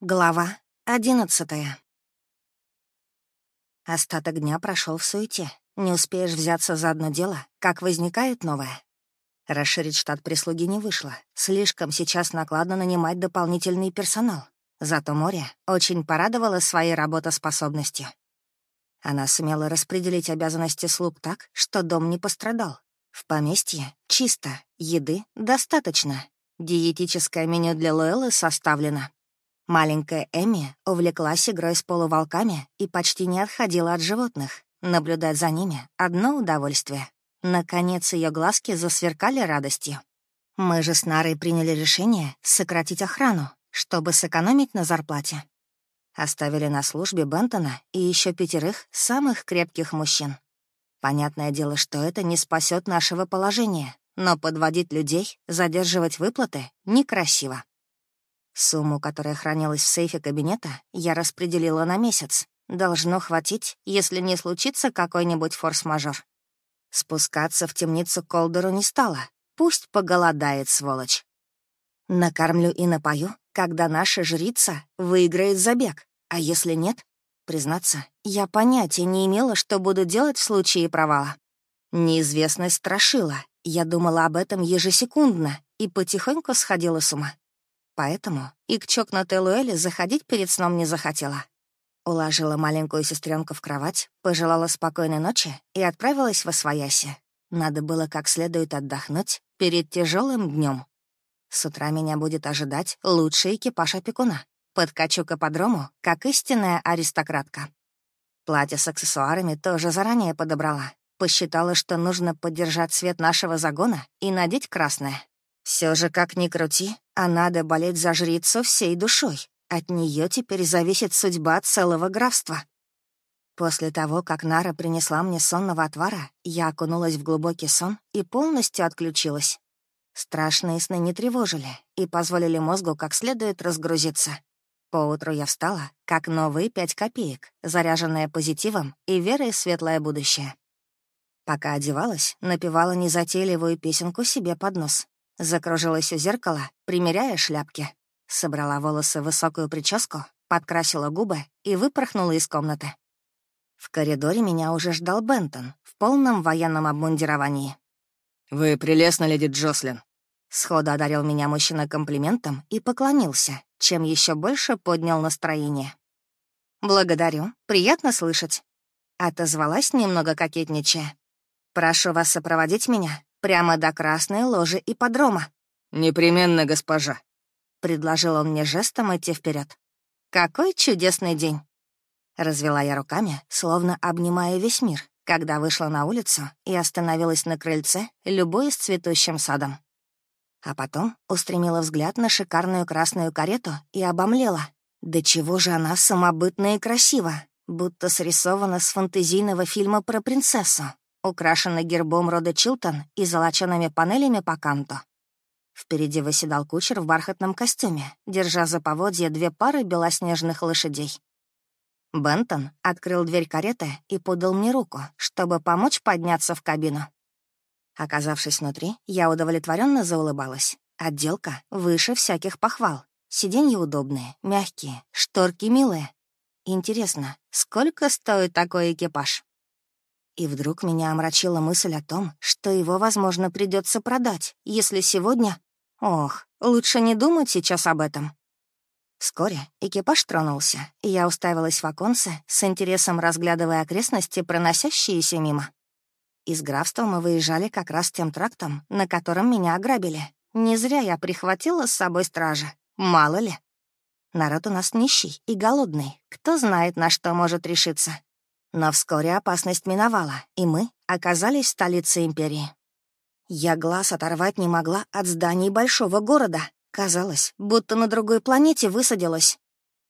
Глава одиннадцатая. Остаток дня прошел в суете. Не успеешь взяться за одно дело, как возникает новое. Расширить штат прислуги не вышло. Слишком сейчас накладно нанимать дополнительный персонал. Зато море очень порадовало своей работоспособностью. Она сумела распределить обязанности слуг так, что дом не пострадал. В поместье чисто, еды достаточно. Диетическое меню для Лоэлы составлено. Маленькая Эми увлеклась игрой с полуволками и почти не отходила от животных. Наблюдать за ними — одно удовольствие. Наконец ее глазки засверкали радостью. Мы же с Нарой приняли решение сократить охрану, чтобы сэкономить на зарплате. Оставили на службе Бентона и еще пятерых самых крепких мужчин. Понятное дело, что это не спасет нашего положения, но подводить людей, задерживать выплаты — некрасиво. Сумму, которая хранилась в сейфе кабинета, я распределила на месяц. Должно хватить, если не случится какой-нибудь форс-мажор. Спускаться в темницу Колдеру не стала. Пусть поголодает, сволочь. Накормлю и напою, когда наша жрица выиграет забег. А если нет? Признаться, я понятия не имела, что буду делать в случае провала. Неизвестность страшила. Я думала об этом ежесекундно и потихоньку сходила с ума. Поэтому и к чокнутой Луэле заходить перед сном не захотела. Уложила маленькую сестренку в кровать, пожелала спокойной ночи и отправилась во свояси. Надо было как следует отдохнуть перед тяжелым днем. С утра меня будет ожидать лучший экипаж опекуна. Подкачу к ипподрому, как истинная аристократка. Платье с аксессуарами тоже заранее подобрала. Посчитала, что нужно поддержать цвет нашего загона и надеть красное. Все же, как ни крути, а надо болеть за жрицу всей душой. От нее теперь зависит судьба целого графства. После того, как Нара принесла мне сонного отвара, я окунулась в глубокий сон и полностью отключилась. Страшные сны не тревожили и позволили мозгу как следует разгрузиться. Поутру я встала, как новые пять копеек, заряженная позитивом и верой в светлое будущее. Пока одевалась, напевала незатейливую песенку себе под нос. Закружилась у зеркала, примеряя шляпки. Собрала волосы в высокую прическу, подкрасила губы и выпорхнула из комнаты. В коридоре меня уже ждал Бентон в полном военном обмундировании. «Вы прелестна, леди Джослин», Сходу одарил меня мужчина комплиментом и поклонился, чем еще больше поднял настроение. «Благодарю, приятно слышать», — отозвалась немного кокетничая. «Прошу вас сопроводить меня Прямо до красной ложи и подрома. «Непременно, госпожа», — предложил он мне жестом идти вперед. «Какой чудесный день!» Развела я руками, словно обнимая весь мир, когда вышла на улицу и остановилась на крыльце, любуясь цветущим садом. А потом устремила взгляд на шикарную красную карету и обомлела. Да чего же она самобытная и красива, будто срисована с фантазийного фильма про принцессу украшенный гербом рода Чилтон и золочеными панелями по канту. Впереди выседал кучер в бархатном костюме, держа за поводья две пары белоснежных лошадей. Бентон открыл дверь кареты и подал мне руку, чтобы помочь подняться в кабину. Оказавшись внутри, я удовлетворенно заулыбалась. Отделка выше всяких похвал. Сиденья удобные, мягкие, шторки милые. Интересно, сколько стоит такой экипаж? И вдруг меня омрачила мысль о том, что его, возможно, придется продать, если сегодня... Ох, лучше не думать сейчас об этом. Вскоре экипаж тронулся, и я уставилась в оконце, с интересом разглядывая окрестности, проносящиеся мимо. Из графства мы выезжали как раз тем трактом, на котором меня ограбили. Не зря я прихватила с собой стража. Мало ли. Народ у нас нищий и голодный. Кто знает, на что может решиться. Но вскоре опасность миновала, и мы оказались в столице Империи. Я глаз оторвать не могла от зданий большого города. Казалось, будто на другой планете высадилась.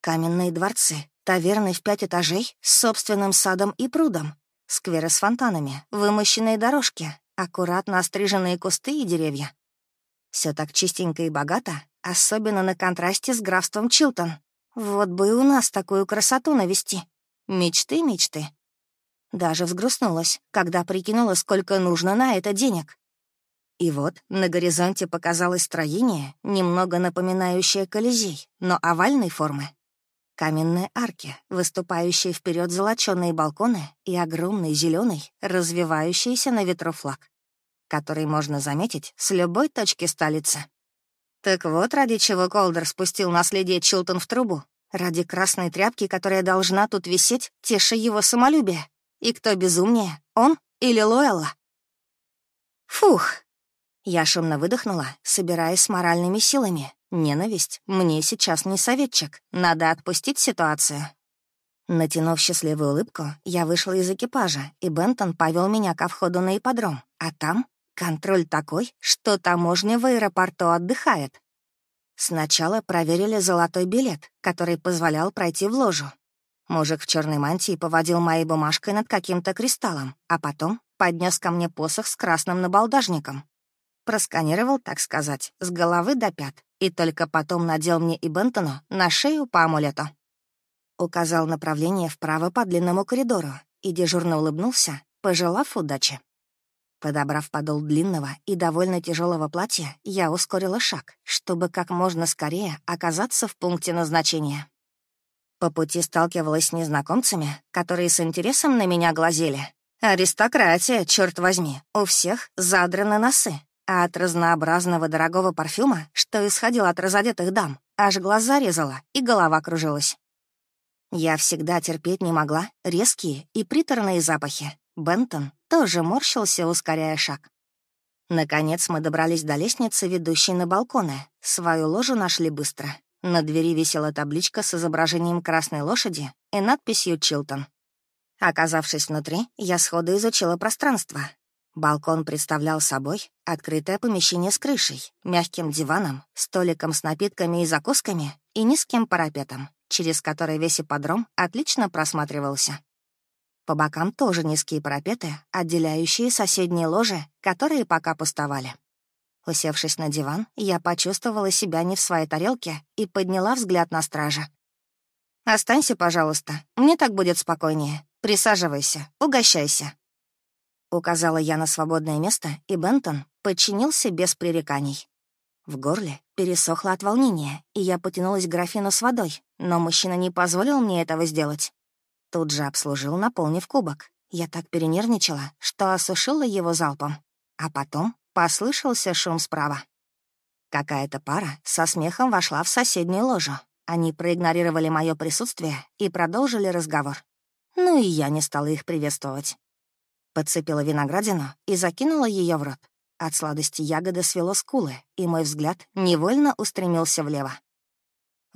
Каменные дворцы, таверны в пять этажей с собственным садом и прудом, скверы с фонтанами, вымощенные дорожки, аккуратно остриженные кусты и деревья. Все так чистенько и богато, особенно на контрасте с графством Чилтон. Вот бы и у нас такую красоту навести. Мечты, мечты. Даже взгрустнулась, когда прикинула, сколько нужно на это денег. И вот на горизонте показалось строение, немного напоминающее Колизей, но овальной формы. Каменные арки, выступающие вперед золоченые балконы и огромный зеленый, развивающийся на ветру флаг, который можно заметить с любой точки столицы. Так вот, ради чего Колдер спустил наследие Чилтон в трубу. Ради красной тряпки, которая должна тут висеть, теша его самолюбие. И кто безумнее, он или Лоэлла? Фух, я шумно выдохнула, собираясь с моральными силами. Ненависть мне сейчас не советчик. Надо отпустить ситуацию. Натянув счастливую улыбку, я вышла из экипажа, и Бентон повел меня ко входу на ипподром. А там контроль такой, что таможня в аэропорту отдыхает. Сначала проверили золотой билет, который позволял пройти в ложу. Мужик в черной мантии поводил моей бумажкой над каким-то кристаллом, а потом поднес ко мне посох с красным набалдажником. Просканировал, так сказать, с головы до пят, и только потом надел мне и Бентону на шею по амулету. Указал направление вправо по длинному коридору и дежурно улыбнулся, пожелав удачи. Подобрав подол длинного и довольно тяжелого платья, я ускорила шаг, чтобы как можно скорее оказаться в пункте назначения. По пути сталкивалась с незнакомцами, которые с интересом на меня глазели. Аристократия, черт возьми, у всех задраны носы, а от разнообразного дорогого парфюма, что исходил от разодетых дам, аж глаза резала и голова кружилась. Я всегда терпеть не могла резкие и приторные запахи. Бентон тоже морщился, ускоряя шаг. Наконец мы добрались до лестницы, ведущей на балконы. Свою ложу нашли быстро. На двери висела табличка с изображением красной лошади и надписью «Чилтон». Оказавшись внутри, я сходу изучила пространство. Балкон представлял собой открытое помещение с крышей, мягким диваном, столиком с напитками и закусками и низким парапетом, через который весь ипподром отлично просматривался. По бокам тоже низкие парапеты, отделяющие соседние ложи, которые пока пустовали. Усевшись на диван, я почувствовала себя не в своей тарелке и подняла взгляд на стража. «Останься, пожалуйста, мне так будет спокойнее. Присаживайся, угощайся», Указала я на свободное место, и Бентон подчинился без пререканий. В горле пересохло от волнения, и я потянулась к графину с водой, но мужчина не позволил мне этого сделать. Тут же обслужил, наполнив кубок. Я так перенервничала, что осушила его залпом. А потом послышался шум справа. Какая-то пара со смехом вошла в соседнюю ложу. Они проигнорировали мое присутствие и продолжили разговор. Ну и я не стала их приветствовать. Подцепила виноградину и закинула ее в рот. От сладости ягоды свело скулы, и мой взгляд невольно устремился влево.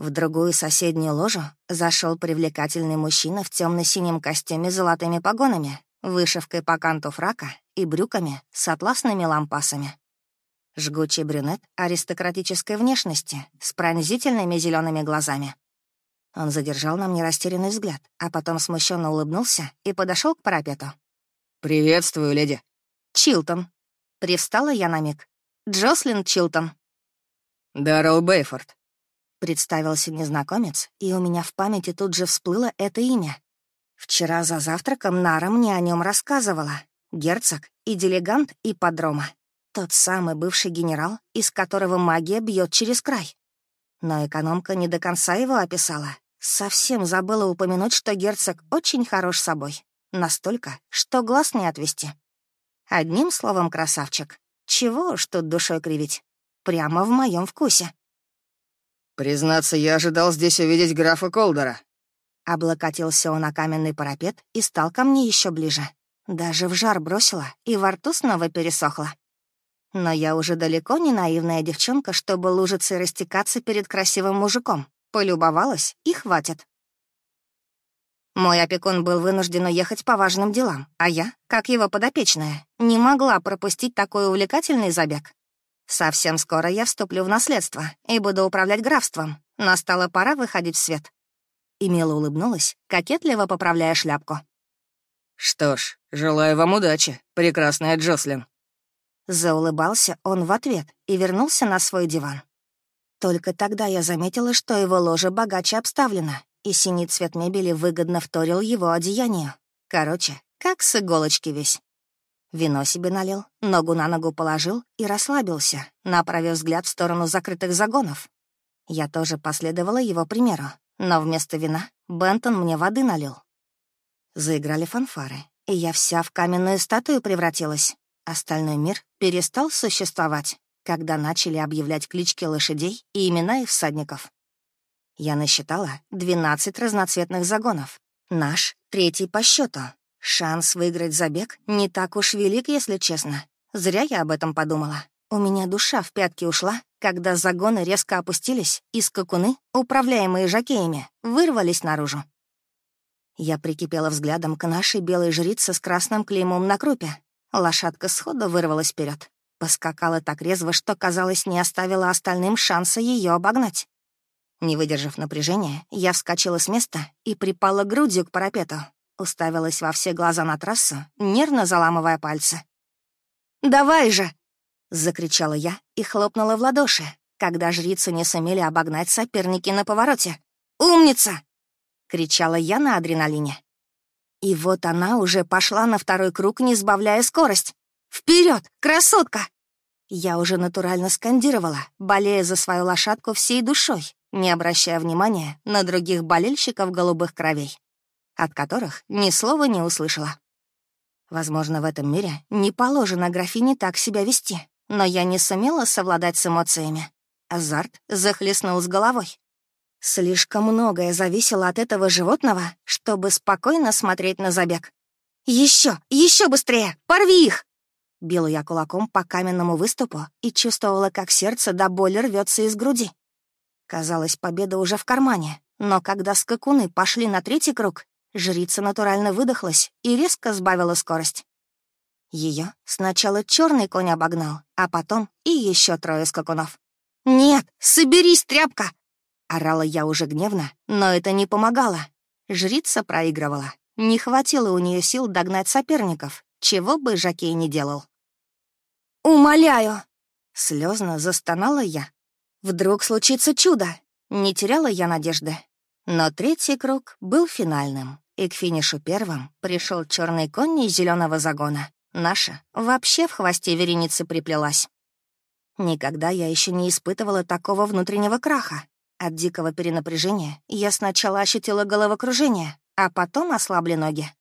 В другую соседнюю ложу зашел привлекательный мужчина в темно синем костюме с золотыми погонами, вышивкой по канту фрака и брюками с атласными лампасами. Жгучий брюнет аристократической внешности с пронзительными зелеными глазами. Он задержал на мне растерянный взгляд, а потом смущенно улыбнулся и подошел к парапету. «Приветствую, леди». «Чилтон». Привстала я на миг. «Джослин Чилтон». «Даррелл Бейфорд». Представился незнакомец, и у меня в памяти тут же всплыло это имя. Вчера за завтраком Нара мне о нем рассказывала. Герцог и делегант и подрома. Тот самый бывший генерал, из которого магия бьет через край. Но экономка не до конца его описала. Совсем забыла упомянуть, что герцог очень хорош собой. Настолько, что глаз не отвести. Одним словом, красавчик. Чего уж тут душой кривить. Прямо в моем вкусе. «Признаться, я ожидал здесь увидеть графа Колдера». Облокотился он на каменный парапет и стал ко мне еще ближе. Даже в жар бросила, и во рту снова пересохло. Но я уже далеко не наивная девчонка, чтобы лужиться и растекаться перед красивым мужиком. Полюбовалась, и хватит. Мой опекун был вынужден уехать по важным делам, а я, как его подопечная, не могла пропустить такой увлекательный забег. Совсем скоро я вступлю в наследство и буду управлять графством. Настала пора выходить в свет. И мило улыбнулась, кокетливо поправляя шляпку. «Что ж, желаю вам удачи, прекрасная Джослин». Заулыбался он в ответ и вернулся на свой диван. Только тогда я заметила, что его ложе богаче обставлено, и синий цвет мебели выгодно вторил его одеянию. Короче, как с иголочки весь. Вино себе налил, ногу на ногу положил и расслабился, направив взгляд в сторону закрытых загонов. Я тоже последовала его примеру, но вместо вина Бентон мне воды налил. Заиграли фанфары, и я вся в каменную статую превратилась. Остальной мир перестал существовать, когда начали объявлять клички лошадей и имена их всадников. Я насчитала 12 разноцветных загонов. Наш — третий по счету. Шанс выиграть забег не так уж велик, если честно. Зря я об этом подумала. У меня душа в пятки ушла, когда загоны резко опустились, и скакуны, управляемые жакеями, вырвались наружу. Я прикипела взглядом к нашей белой жрице с красным клеймом на крупе. Лошадка сходу вырвалась вперед, Поскакала так резво, что, казалось, не оставила остальным шанса ее обогнать. Не выдержав напряжения, я вскочила с места и припала грудью к парапету, Уставилась во все глаза на трассу, нервно заламывая пальцы. «Давай же!» — закричала я и хлопнула в ладоши, когда жрицу не сумели обогнать соперники на повороте. «Умница!» — кричала я на адреналине. И вот она уже пошла на второй круг, не сбавляя скорость. Вперед, красотка!» Я уже натурально скандировала, болея за свою лошадку всей душой, не обращая внимания на других болельщиков голубых кровей от которых ни слова не услышала. Возможно, в этом мире не положено графине так себя вести, но я не сумела совладать с эмоциями. Азарт захлестнул с головой. Слишком многое зависело от этого животного, чтобы спокойно смотреть на забег. Еще, еще быстрее! Порви их!» Била я кулаком по каменному выступу и чувствовала, как сердце до боли рвется из груди. Казалось, победа уже в кармане, но когда скакуны пошли на третий круг, Жрица натурально выдохлась и резко сбавила скорость. Ее сначала черный конь обогнал, а потом и еще трое скакунов. «Нет, соберись, тряпка!» Орала я уже гневно, но это не помогало. Жрица проигрывала. Не хватило у нее сил догнать соперников, чего бы Жакей не делал. «Умоляю!» Слезно застонала я. «Вдруг случится чудо!» Не теряла я надежды. Но третий круг был финальным, и к финишу первым пришел черный конь из зеленого загона. Наша вообще в хвосте вереницы приплелась. Никогда я еще не испытывала такого внутреннего краха. От дикого перенапряжения я сначала ощутила головокружение, а потом ослабли ноги.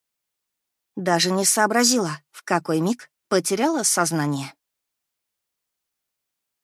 Даже не сообразила, в какой миг потеряла сознание.